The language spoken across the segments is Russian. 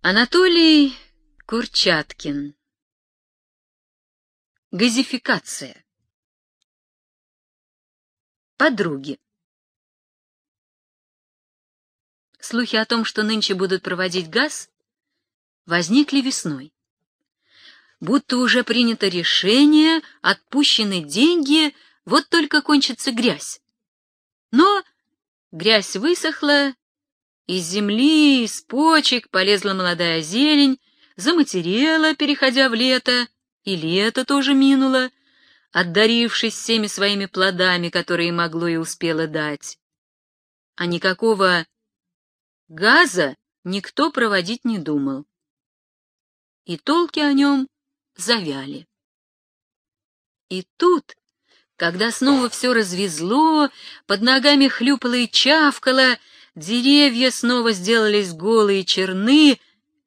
Анатолий Курчаткин. Газификация. Подруги. Слухи о том, что нынче будут проводить газ, возникли весной. Будто уже принято решение, отпущены деньги, вот только кончится грязь. Но грязь высохла, из земли, из почек полезла молодая зелень, заматерела, переходя в лето, и лето тоже минуло, отдарившись всеми своими плодами, которые могло и успело дать. А никакого газа никто проводить не думал. И толки о нем завяли. И тут, когда снова все развезло, под ногами хлюпало и чавкало, Деревья снова сделались голые и черны,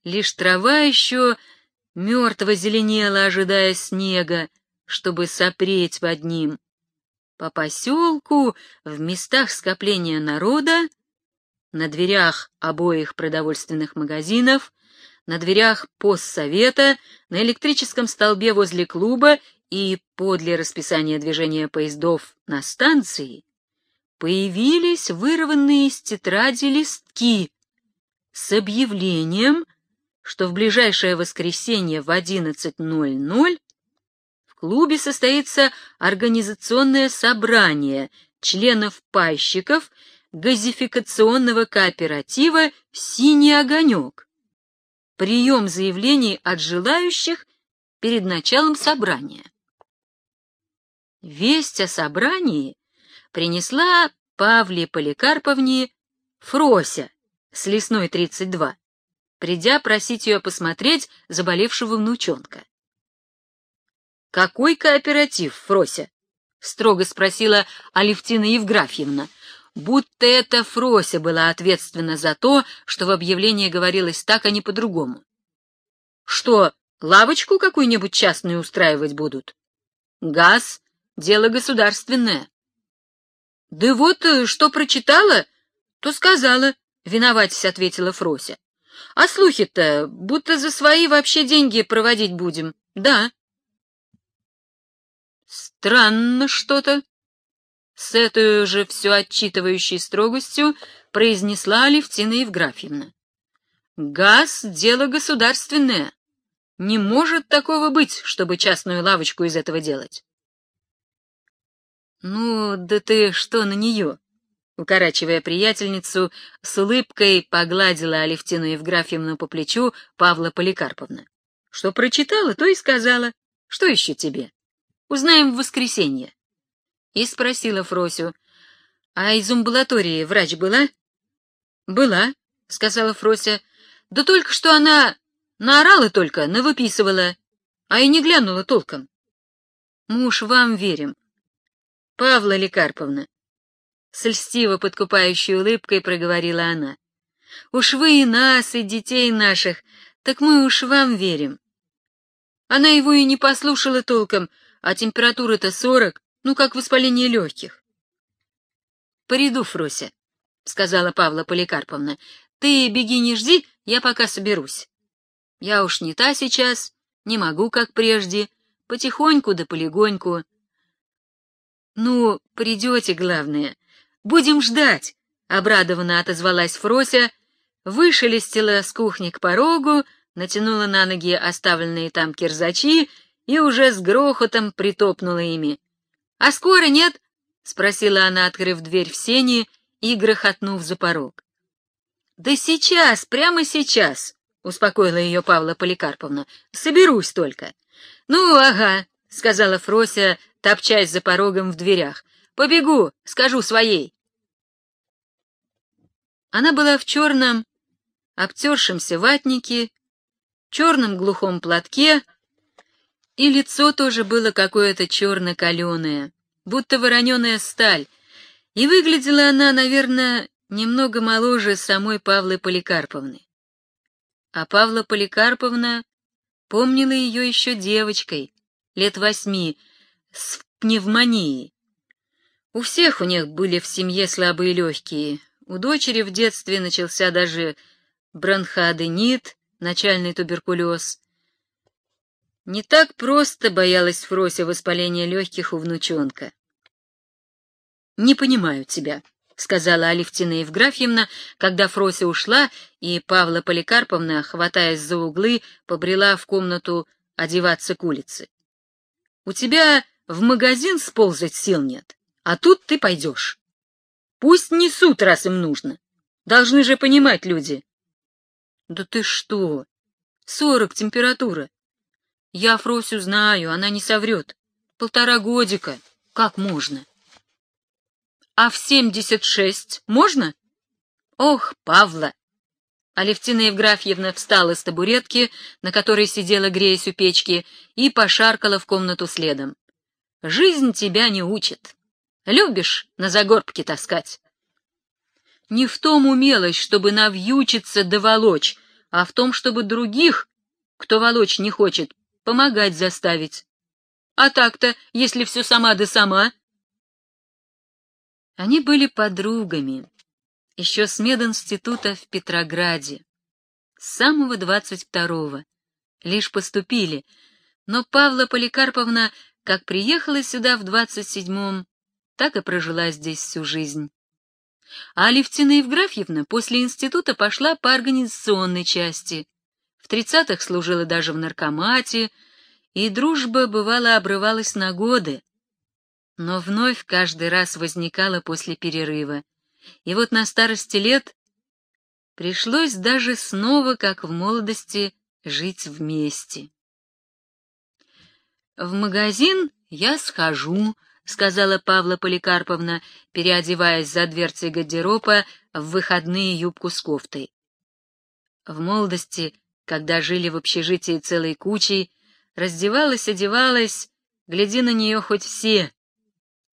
лишь трава еще мертво зеленела, ожидая снега, чтобы сопреть под ним. По поселку, в местах скопления народа, на дверях обоих продовольственных магазинов, на дверях постсовета, на электрическом столбе возле клуба и подле расписания движения поездов на станции появились вырванные из тетради листки с объявлением, что в ближайшее воскресенье в 11.00 в клубе состоится организационное собрание членов-пайщиков газификационного кооператива «Синий огонек». Прием заявлений от желающих перед началом собрания. Весть о собрании принесла Павле Поликарповне Фрося с лесной 32, придя просить ее посмотреть заболевшего внучонка. «Какой кооператив, Фрося?» — строго спросила Алевтина Евграфьевна, будто эта Фрося была ответственна за то, что в объявлении говорилось так, а не по-другому. «Что, лавочку какую-нибудь частную устраивать будут? Газ — дело государственное. — Да вот, э, что прочитала, то сказала, — виноватись ответила Фрося. — А слухи-то, будто за свои вообще деньги проводить будем, да. — Странно что-то. С этой же все отчитывающей строгостью произнесла Алевтина Евграфьевна. — Газ — дело государственное. Не может такого быть, чтобы частную лавочку из этого делать. «Ну, да ты что на нее?» Укорачивая приятельницу, с улыбкой погладила Алевтину Евграфьевну по плечу Павла Поликарповна. «Что прочитала, то и сказала. Что еще тебе? Узнаем в воскресенье». И спросила Фросю, «А из амбулатории врач была?» «Была», — сказала Фрося. «Да только что она наорала только, навыписывала, а и не глянула толком». «Муж, вам верим. Павла Лекарповна, с льстиво подкупающей улыбкой проговорила она, уж вы и нас, и детей наших, так мы уж вам верим. Она его и не послушала толком, а температура-то сорок, ну как воспаление легких. — Приду, Фрося, — сказала Павла Поликарповна. — Ты беги не жди, я пока соберусь. Я уж не та сейчас, не могу, как прежде, потихоньку да полегоньку. «Ну, придете, главное. Будем ждать», — обрадованно отозвалась Фрося, вышелестила с кухни к порогу, натянула на ноги оставленные там кирзачи и уже с грохотом притопнула ими. «А скоро нет?» — спросила она, открыв дверь в сени и грохотнув за порог. «Да сейчас, прямо сейчас», — успокоила ее Павла Поликарповна. «Соберусь только». «Ну, ага», — сказала Фрося, топчась за порогом в дверях. «Побегу, скажу своей!» Она была в черном, обтершемся ватнике, черном глухом платке, и лицо тоже было какое-то черно-каленое, будто вороненая сталь, и выглядела она, наверное, немного моложе самой Павлы Поликарповны. А Павла Поликарповна помнила ее еще девочкой, лет восьми, с пневмонией. У всех у них были в семье слабые легкие. У дочери в детстве начался даже бронходенит, начальный туберкулез. Не так просто боялась Фрося воспаления легких у внучонка. «Не понимаю тебя», — сказала Алевтина Евграфьевна, когда Фрося ушла, и Павла Поликарповна, хватаясь за углы, побрела в комнату одеваться к улице. «У тебя в магазин сползать сил нет, а тут ты пойдешь. Пусть несут, раз им нужно. Должны же понимать люди». «Да ты что? Сорок температура. Я Фросю знаю, она не соврет. Полтора годика. Как можно?» А в семьдесят шесть можно? Ох, Павла! Алевтина Евграфьевна встала с табуретки, на которой сидела, греясь у печки, и пошаркала в комнату следом. Жизнь тебя не учит. Любишь на загорбке таскать. Не в том умелость, чтобы навьючиться да волочь, а в том, чтобы других, кто волочь не хочет, помогать заставить. А так-то, если все сама да сама, они были подругами, еще с мединститута в Петрограде, с самого двадцать второго, лишь поступили, но Павла Поликарповна как приехала сюда в двадцать седьмом, так и прожила здесь всю жизнь. А Алевтина Евграфьевна после института пошла по организационной части. В тридцатых служила даже в наркомате, и дружба, бывало, обрывалась на годы но вновь каждый раз возникала после перерыва. И вот на старости лет пришлось даже снова, как в молодости, жить вместе. «В магазин я схожу», — сказала Павла Поликарповна, переодеваясь за дверцей гардероба в выходные юбку с кофтой. В молодости, когда жили в общежитии целой кучей, раздевалась, одевалась, гляди на нее хоть все,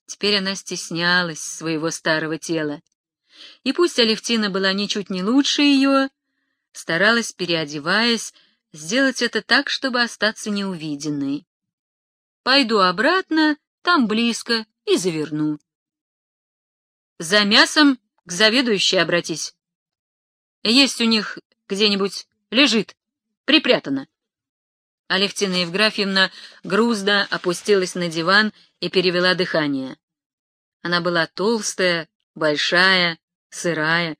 Теперь она стеснялась своего старого тела. И пусть Алевтина была ничуть не лучше ее, старалась, переодеваясь, сделать это так, чтобы остаться неувиденной. Пойду обратно, там близко, и заверну. За мясом к заведующей обратись. Есть у них где-нибудь, лежит, припрятано. Алевтина Евграфьевна грузно опустилась на диван и перевела дыхание. Она была толстая, большая, сырая.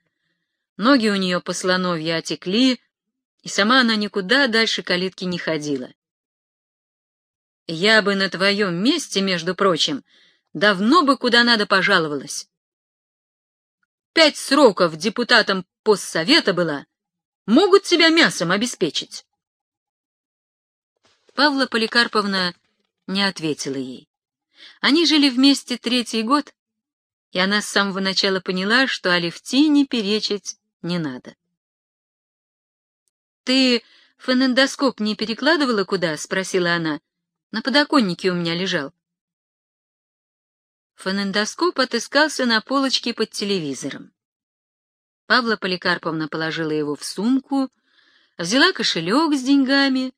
Ноги у нее по слоновье отекли, и сама она никуда дальше калитки не ходила. Я бы на твоем месте, между прочим, давно бы куда надо пожаловалась. Пять сроков депутатом постсовета была. Могут тебя мясом обеспечить. Павла Поликарповна не ответила ей. Они жили вместе третий год, и она с самого начала поняла, что Алевтине перечить не надо. «Ты фонендоскоп не перекладывала куда?» — спросила она. «На подоконнике у меня лежал». Фонендоскоп отыскался на полочке под телевизором. Павла Поликарповна положила его в сумку, взяла кошелек с деньгами,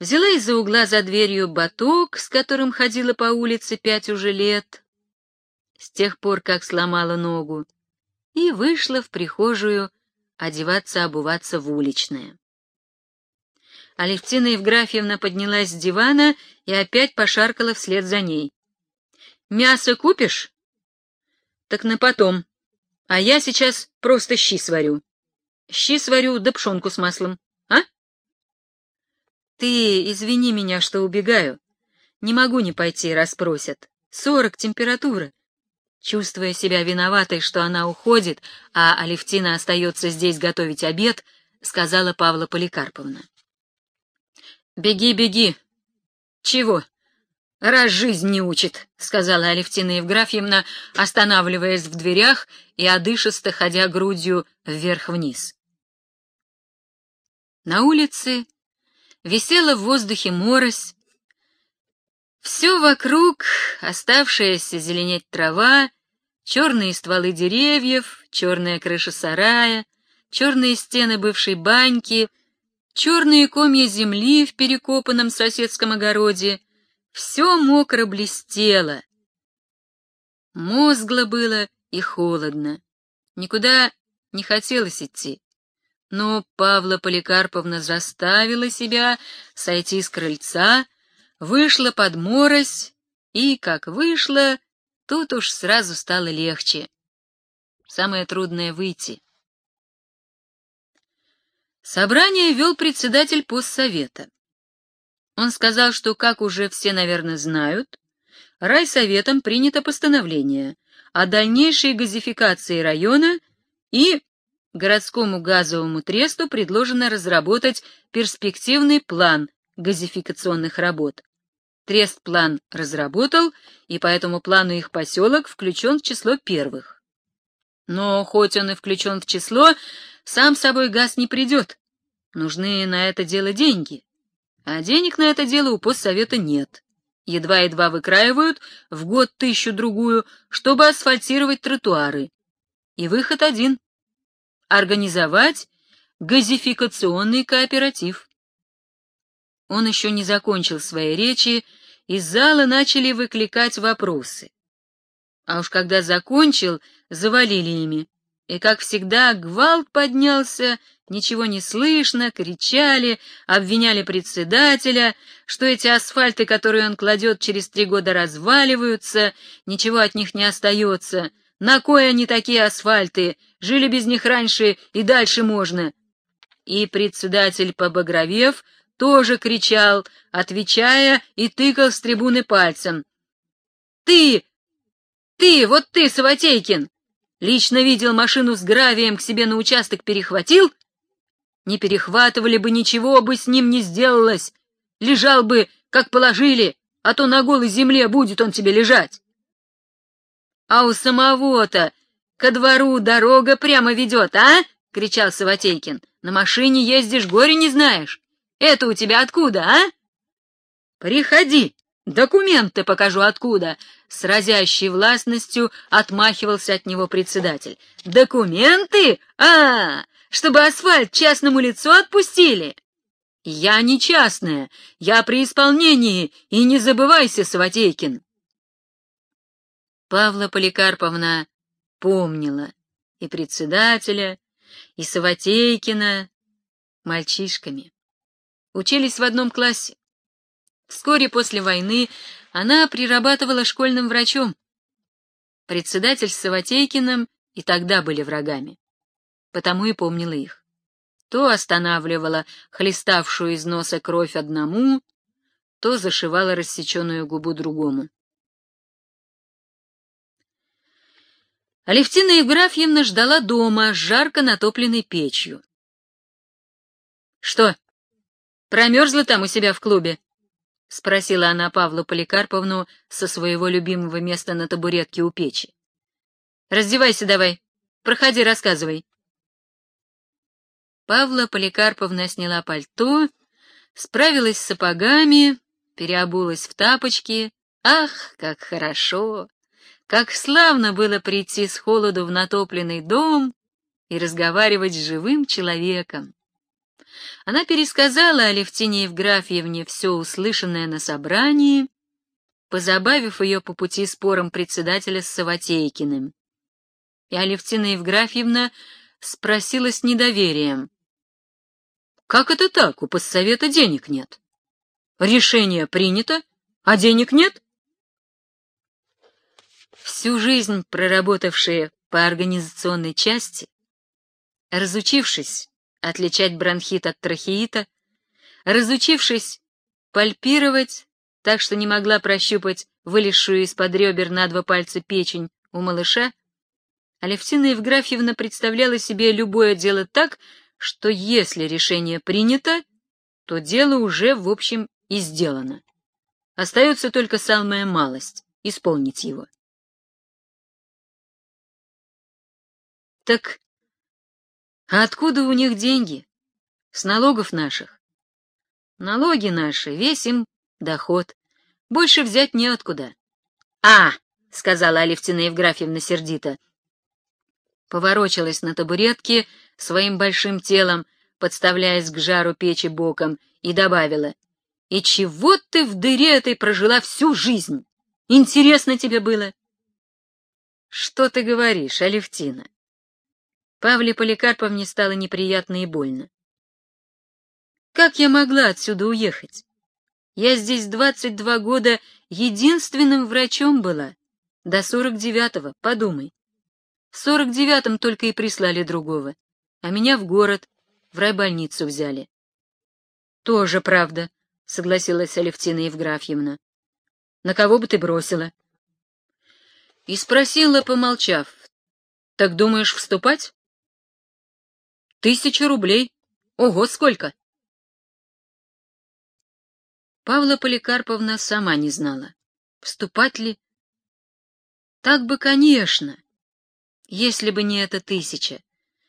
Взяла из-за угла за дверью баток, с которым ходила по улице пять уже лет, с тех пор, как сломала ногу, и вышла в прихожую одеваться-обуваться в уличное. Алевтина Евграфьевна поднялась с дивана и опять пошаркала вслед за ней. «Мясо купишь?» «Так на потом. А я сейчас просто щи сварю. Щи сварю да пшенку с маслом. А?» Ты извини меня, что убегаю. Не могу не пойти, расспросят. Сорок температура. Чувствуя себя виноватой, что она уходит, а Алевтина остается здесь готовить обед, сказала Павла Поликарповна. «Беги, беги!» «Чего?» «Раз жизнь не учит», — сказала Алевтина Евграфьевна, останавливаясь в дверях и одышисто ходя грудью вверх-вниз. На улице висела в воздухе морось. Все вокруг, оставшаяся зеленеть трава, черные стволы деревьев, черная крыша сарая, черные стены бывшей баньки, черные комья земли в перекопанном соседском огороде, все мокро блестело. Мозгло было и холодно. Никуда не хотелось идти. Но Павла Поликарповна заставила себя сойти с крыльца, вышла под морось, и, как вышла, тут уж сразу стало легче. Самое трудное — выйти. Собрание вел председатель постсовета. Он сказал, что, как уже все, наверное, знают, райсоветом принято постановление о дальнейшей газификации района и городскому газовому тресту предложено разработать перспективный план газификационных работ. Трест план разработал, и по этому плану их поселок включен в число первых. Но хоть он и включен в число, сам собой газ не придет. Нужны на это дело деньги. А денег на это дело у постсовета нет. Едва-едва выкраивают в год тысячу-другую, чтобы асфальтировать тротуары. И выход один — организовать газификационный кооператив. Он еще не закончил своей речи, из зала начали выкликать вопросы. А уж когда закончил, завалили ими. И, как всегда, гвалт поднялся, ничего не слышно, кричали, обвиняли председателя, что эти асфальты, которые он кладет через три года, разваливаются, ничего от них не остается. На кой они такие асфальты? Жили без них раньше и дальше можно. И председатель, побагровев, тоже кричал, отвечая и тыкал с трибуны пальцем. «Ты! Ты! Вот ты, Саватейкин! Лично видел машину с гравием к себе на участок перехватил? Не перехватывали бы, ничего бы с ним не сделалось. Лежал бы, как положили, а то на голой земле будет он тебе лежать. А у самого-то ко двору дорога прямо ведет, а? — кричал Саватейкин. — На машине ездишь, горе не знаешь. Это у тебя откуда, а? — Приходи, документы покажу откуда, с разящей властностью отмахивался от него председатель. «Документы? А, чтобы асфальт частному лицу отпустили!» «Я не частная, я при исполнении, и не забывайся, Саватейкин!» Павла Поликарповна помнила и председателя, и Саватейкина мальчишками. Учились в одном классе. Вскоре после войны она прирабатывала школьным врачом. Председатель с Саватейкиным и тогда были врагами. Потому и помнила их. То останавливала хлеставшую из носа кровь одному, то зашивала рассеченную губу другому. Алевтина Евграфьевна ждала дома с жарко натопленной печью. — Что, промерзла там у себя в клубе? — спросила она Павлу Поликарповну со своего любимого места на табуретке у печи. — Раздевайся давай. Проходи, рассказывай. Павла Поликарповна сняла пальто, справилась с сапогами, переобулась в тапочки. Ах, как хорошо! Как славно было прийти с холоду в натопленный дом и разговаривать с живым человеком. Она пересказала Алевтине Евграфьевне все услышанное на собрании, позабавив ее по пути спором председателя с Саватейкиным. И Алевтина Евграфьевна спросила с недоверием. «Как это так? У постсовета денег нет. Решение принято, а денег нет?» Всю жизнь проработавшие по организационной части, разучившись отличать бронхит от трахеита, разучившись пальпировать, так что не могла прощупать вылезшую из-под ребер на два пальца печень у малыша, Алевтина Евграфьевна представляла себе любое дело так, что если решение принято, то дело уже, в общем, и сделано. Остается только самая малость — исполнить его. Так а откуда у них деньги? С налогов наших. Налоги наши, весь им доход. Больше взять неоткуда. — А! — сказала Алевтина Евграфьевна сердито. Поворочилась на табуретке своим большим телом, подставляясь к жару печи боком, и добавила. — И чего ты в дыре этой прожила всю жизнь? Интересно тебе было? — Что ты говоришь, Алевтина? Павле Поликарповне стало неприятно и больно. Как я могла отсюда уехать? Я здесь двадцать два года единственным врачом была. До сорок девятого, подумай. В сорок девятом только и прислали другого, а меня в город, в райбольницу взяли. Тоже правда, согласилась Алевтина Евграфьевна. На кого бы ты бросила? И спросила, помолчав, так думаешь вступать? Тысяча рублей. Ого, сколько! Павла Поликарповна сама не знала, вступать ли. Так бы, конечно, если бы не эта тысяча,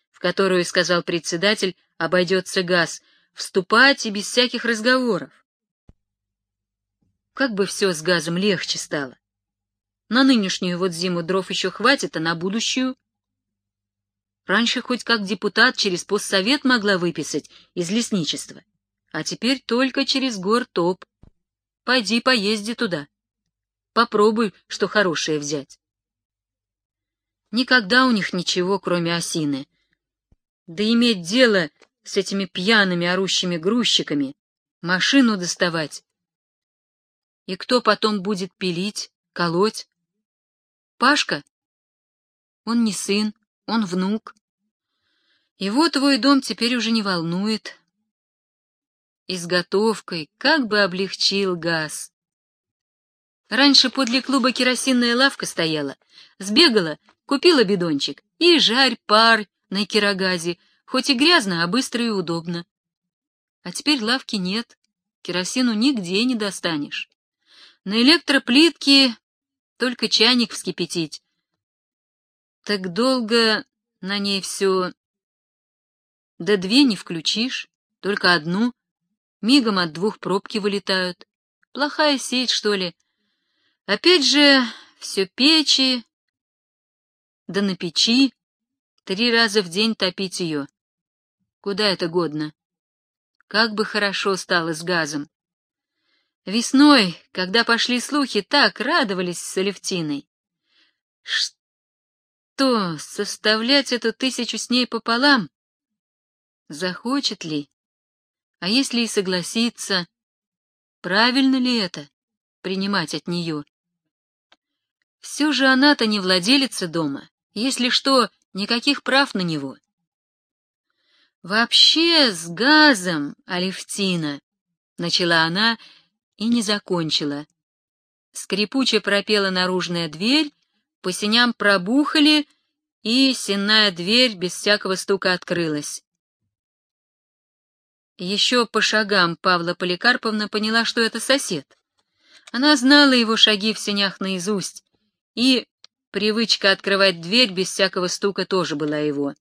в которую, сказал председатель, обойдется газ, вступать и без всяких разговоров. Как бы все с газом легче стало. На нынешнюю вот зиму дров еще хватит, а на будущую... Раньше хоть как депутат через постсовет могла выписать из лесничества, а теперь только через гортоп. Пойди поезди туда. Попробуй, что хорошее взять. Никогда у них ничего, кроме осины. Да иметь дело с этими пьяными орущими грузчиками, машину доставать. И кто потом будет пилить, колоть? Пашка? Он не сын, он внук. Его твой дом теперь уже не волнует. Изготовкой как бы облегчил газ. Раньше подле клуба керосинная лавка стояла. Сбегала, купила бидончик и жарь пар на кирогазе, хоть и грязно, а быстро и удобно. А теперь лавки нет, керосину нигде не достанешь. На электроплитке только чайник вскипятить. Так долго на ней все... Да две не включишь, только одну. Мигом от двух пробки вылетают. Плохая сеть, что ли? Опять же, все печи, да на печи, три раза в день топить ее. Куда это годно? Как бы хорошо стало с газом. Весной, когда пошли слухи, так радовались с Алевтиной. Что, составлять эту тысячу с ней пополам? Захочет ли? А если и согласится, правильно ли это, принимать от нее? Все же она-то не владелица дома, если что, никаких прав на него. Вообще с газом, Алевтина, начала она и не закончила. Скрипуче пропела наружная дверь, по синям пробухали, и сенная дверь без всякого стука открылась. Еще по шагам Павла Поликарповна поняла, что это сосед. Она знала его шаги в сенях наизусть, и привычка открывать дверь без всякого стука тоже была его.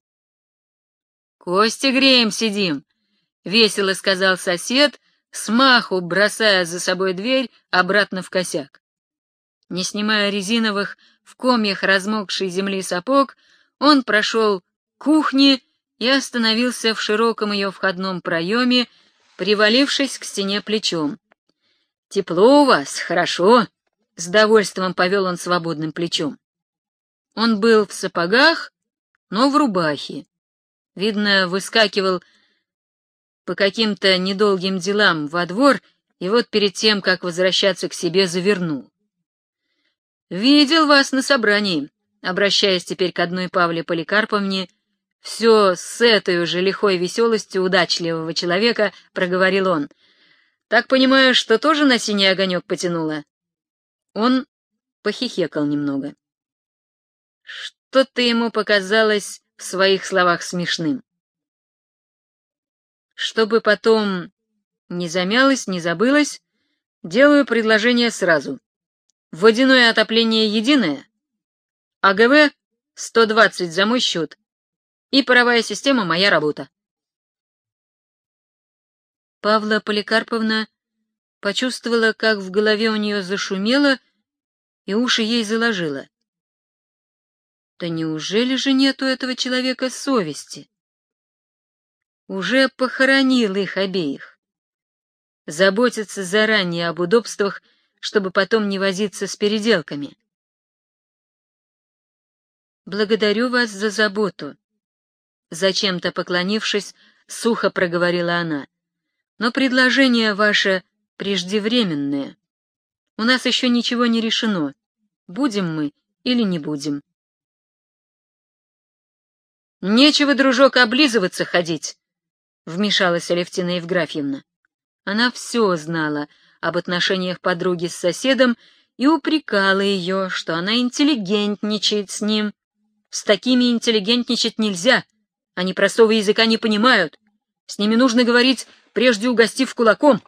«Кости греем сидим», — весело сказал сосед, смаху бросая за собой дверь обратно в косяк. Не снимая резиновых, в комьях размокшей земли сапог, он прошел к кухне и остановился в широком ее входном проеме, привалившись к стене плечом. «Тепло у вас, хорошо!» — с довольством повел он свободным плечом. Он был в сапогах, но в рубахе. Видно, выскакивал по каким-то недолгим делам во двор и вот перед тем, как возвращаться к себе, завернул. «Видел вас на собрании», — обращаясь теперь к одной Павле Поликарповне, — все с этой же лихой веселостью удачливого человека проговорил он. Так понимаю, что тоже на синий огонек потянуло? Он похихекал немного. Что-то ему показалось в своих словах смешным. Чтобы потом не замялось, не забылось, делаю предложение сразу. Водяное отопление единое, АГВ 120 за мой счет, и паровая система — моя работа. Павла Поликарповна почувствовала, как в голове у нее зашумело, и уши ей заложило. Да неужели же нет у этого человека совести? Уже похоронил их обеих. Заботиться заранее об удобствах, чтобы потом не возиться с переделками. Благодарю вас за заботу, Зачем-то поклонившись, сухо проговорила она. Но предложение ваше преждевременное. У нас еще ничего не решено, будем мы или не будем. Нечего, дружок, облизываться ходить, — вмешалась Алевтина Евграфьевна. Она все знала об отношениях подруги с соседом и упрекала ее, что она интеллигентничает с ним. С такими интеллигентничать нельзя, они простого языка не понимают. С ними нужно говорить, прежде угостив кулаком.